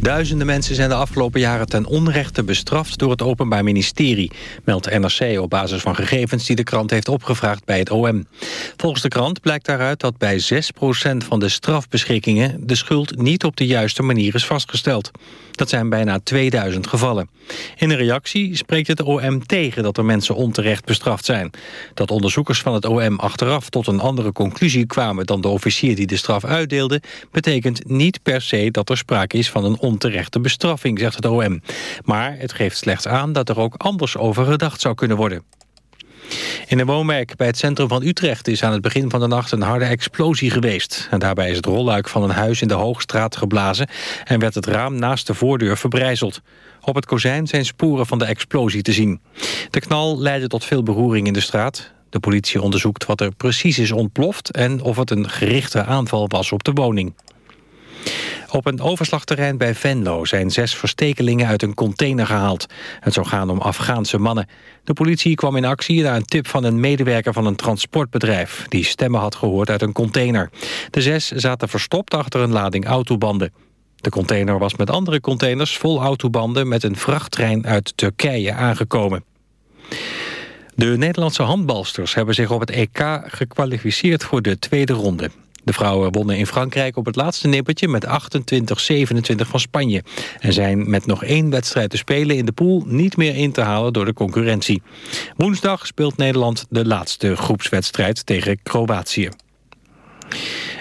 Duizenden mensen zijn de afgelopen jaren ten onrechte bestraft door het Openbaar Ministerie, meldt NRC op basis van gegevens die de krant heeft opgevraagd bij het OM. Volgens de krant blijkt daaruit dat bij 6% van de strafbeschikkingen de schuld niet op de juiste manier is vastgesteld. Dat zijn bijna 2000 gevallen. In een reactie spreekt het OM tegen dat er mensen onterecht bestraft zijn. Dat onderzoekers van het OM achteraf tot een andere conclusie kwamen dan de officier die de straf uitdeelde, betekent niet per se dat er sprake is van een onterechte bestraffing, zegt het OM. Maar het geeft slechts aan dat er ook anders over gedacht zou kunnen worden. In een woonwijk bij het centrum van Utrecht is aan het begin van de nacht een harde explosie geweest. En daarbij is het rolluik van een huis in de Hoogstraat geblazen en werd het raam naast de voordeur verbrijzeld. Op het kozijn zijn sporen van de explosie te zien. De knal leidde tot veel beroering in de straat. De politie onderzoekt wat er precies is ontploft en of het een gerichte aanval was op de woning. Op een overslagterrein bij Venlo zijn zes verstekelingen uit een container gehaald. Het zou gaan om Afghaanse mannen. De politie kwam in actie na een tip van een medewerker van een transportbedrijf... die stemmen had gehoord uit een container. De zes zaten verstopt achter een lading autobanden. De container was met andere containers vol autobanden... met een vrachttrein uit Turkije aangekomen. De Nederlandse handbalsters hebben zich op het EK gekwalificeerd voor de tweede ronde. De vrouwen wonnen in Frankrijk op het laatste nippertje met 28-27 van Spanje. En zijn met nog één wedstrijd te spelen in de pool niet meer in te halen door de concurrentie. Woensdag speelt Nederland de laatste groepswedstrijd tegen Kroatië.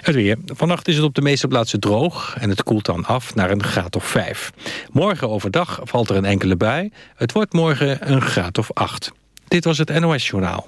Het weer. Vannacht is het op de meeste plaatsen droog en het koelt dan af naar een graad of 5. Morgen overdag valt er een enkele bui. Het wordt morgen een graad of 8. Dit was het NOS Journaal.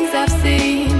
I've seen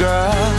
girl,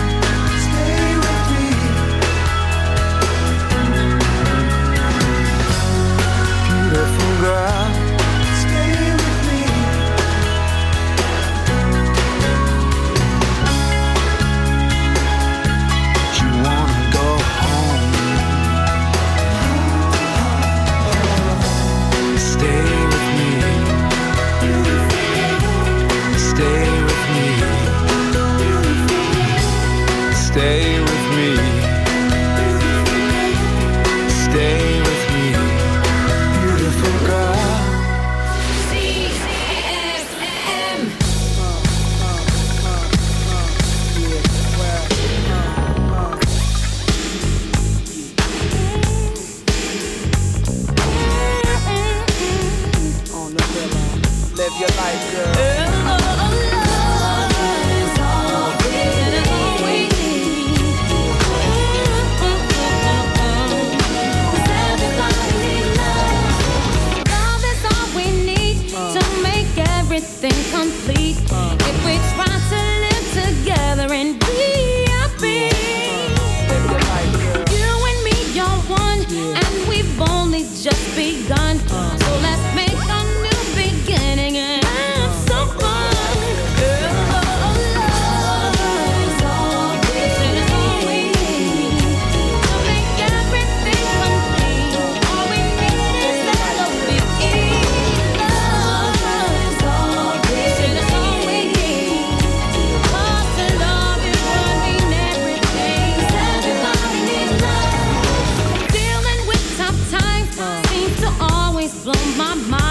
on my mind.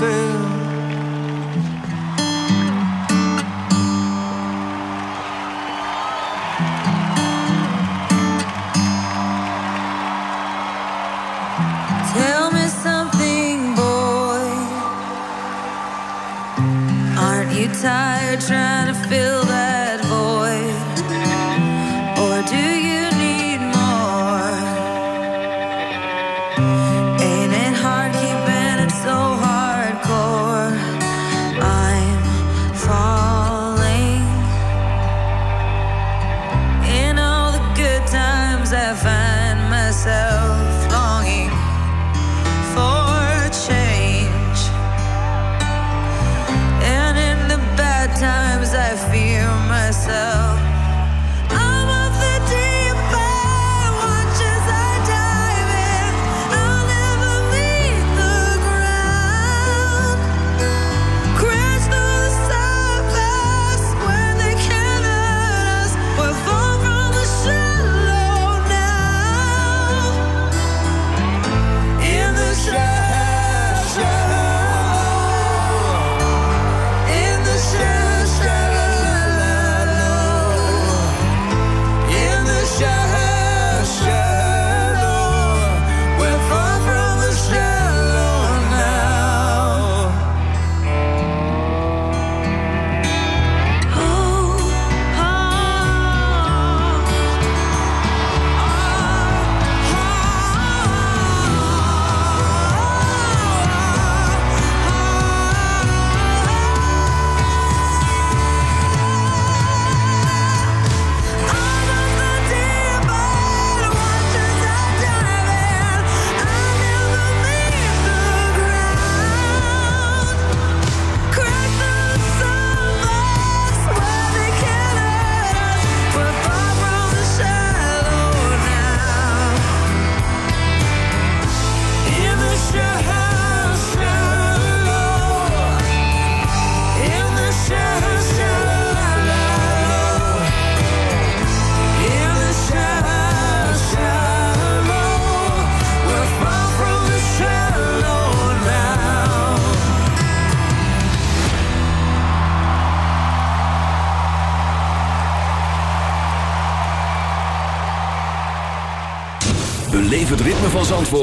myself.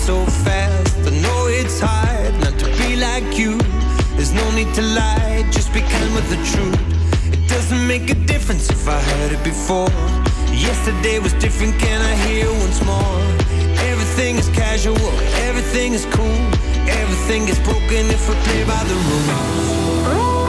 so fast. I know it's hard not to be like you. There's no need to lie, just be kind with the truth. It doesn't make a difference if I heard it before. Yesterday was different, can I hear once more? Everything is casual, everything is cool. Everything is broken if we play by the rules.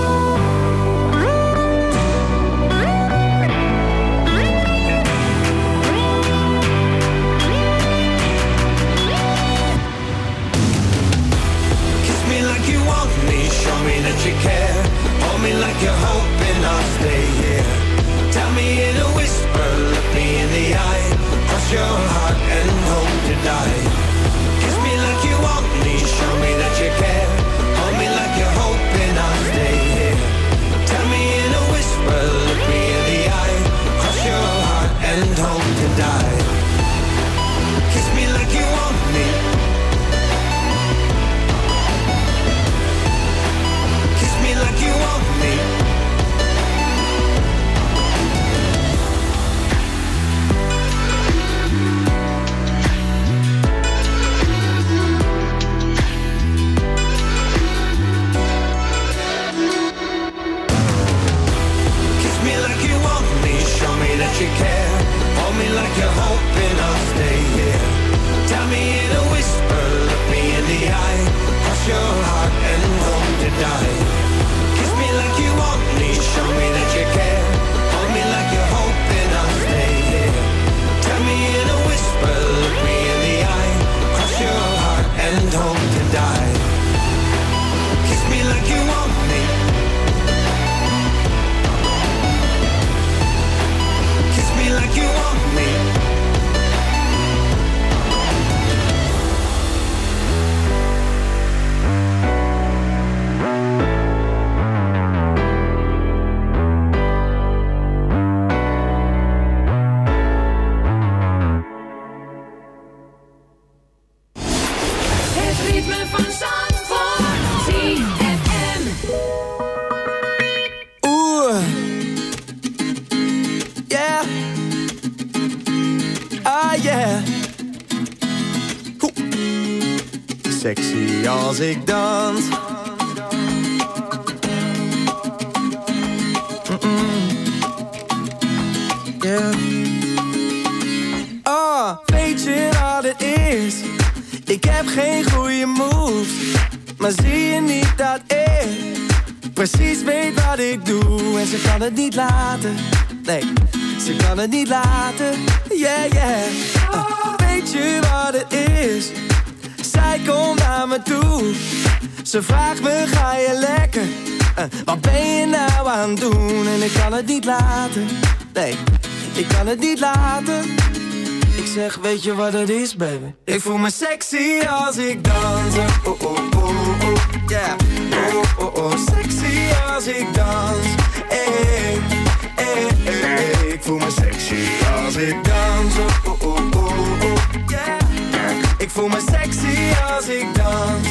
music niet laten. Ik zeg weet je wat het is baby? Ik voel me sexy als ik dans. Oh oh oh oh, oh yeah. Oh oh oh sexy als ik dans. Hey, Ik voel me sexy als ik dans. Oh oh oh oh yeah. Ik voel me sexy als ik dans.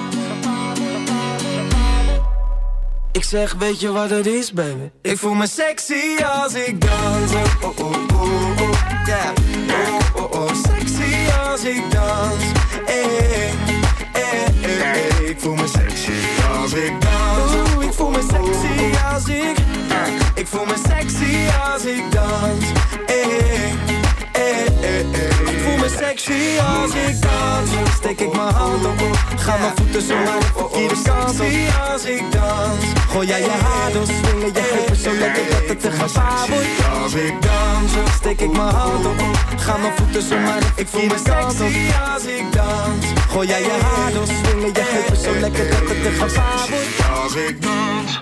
Ik zeg, weet je wat het is, baby? Ik voel me sexy als ik dans. Oh, oh, oh, oh, oh. yeah. Oh, oh, oh, sexy als ik dans. Hey, hey, hey, hey. Ik voel me sexy als ik dans. Oeh, ik voel me sexy als ik. Ik voel me sexy als ik dans. Hey, hey, hey. Ik voel me sexy als ik dans. Steek ik mijn hand op, ga mijn voeten zo naar de verkeerde kant op. als ik. Gooi jij je haar door, swingen je heupen zo lekker dat het een gevaar wordt. Als ik dans, steek ik mijn hand op, ga mijn voeten zo naar de verkeerde kant op. als ik dans. Gooi jij je haar door, swingen je heupen zo lekker dat het een gevaar wordt. Als ik dans.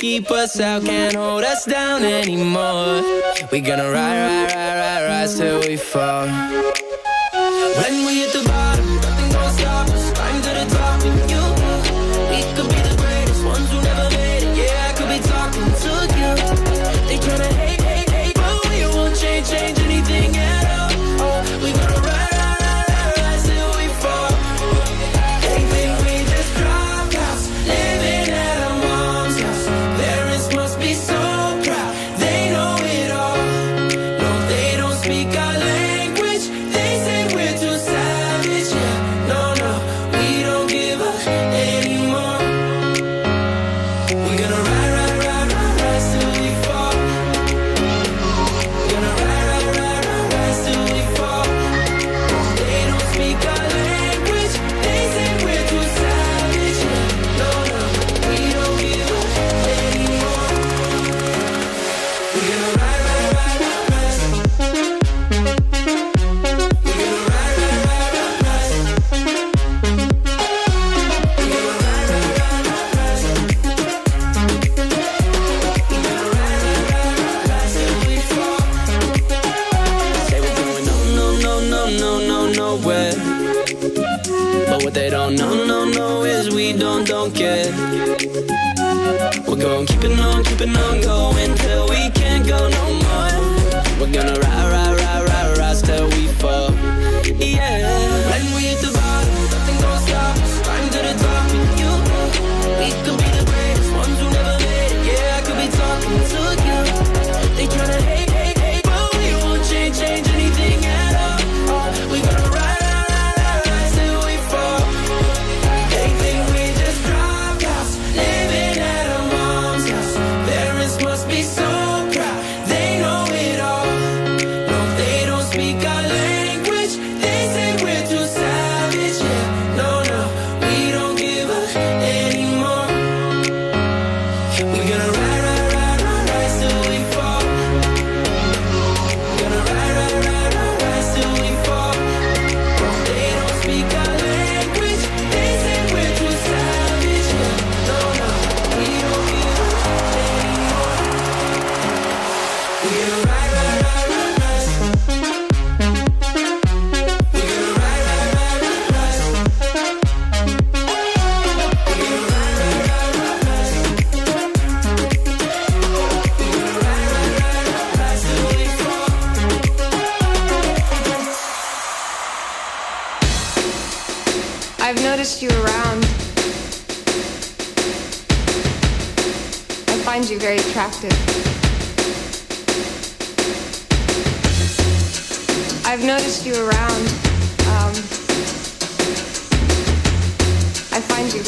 keep us out, can't hold us down anymore. We gonna ride, ride, ride, ride, ride till we fall.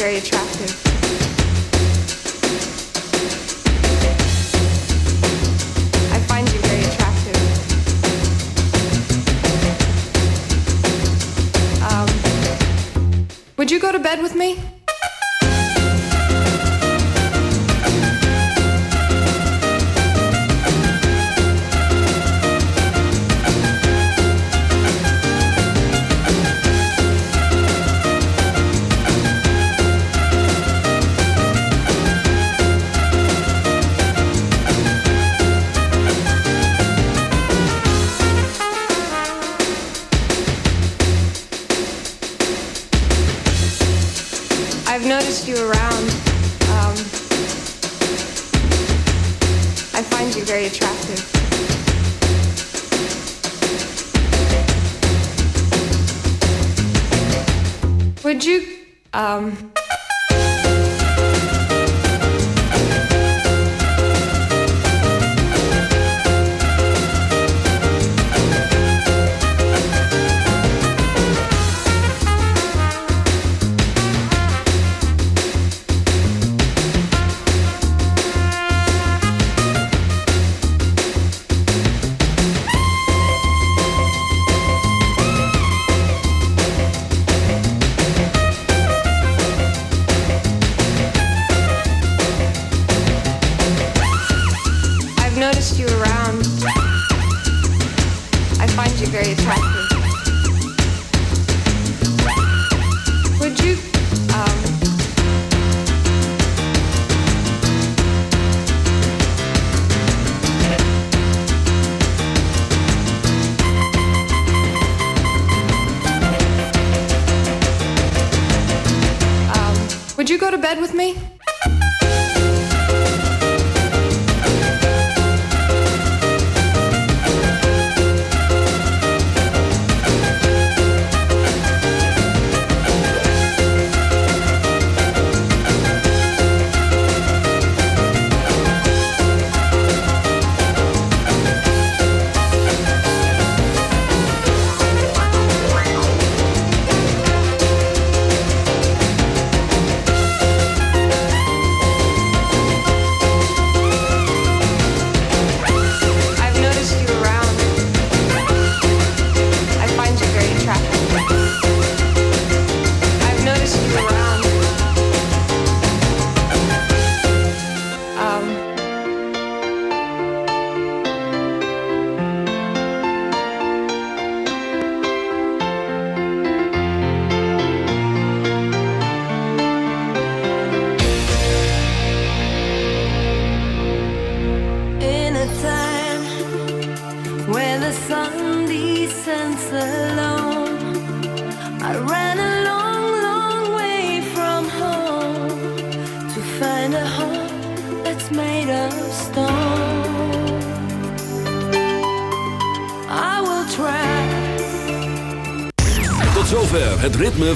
very attractive. Um, would you go to bed with me? Bed with me?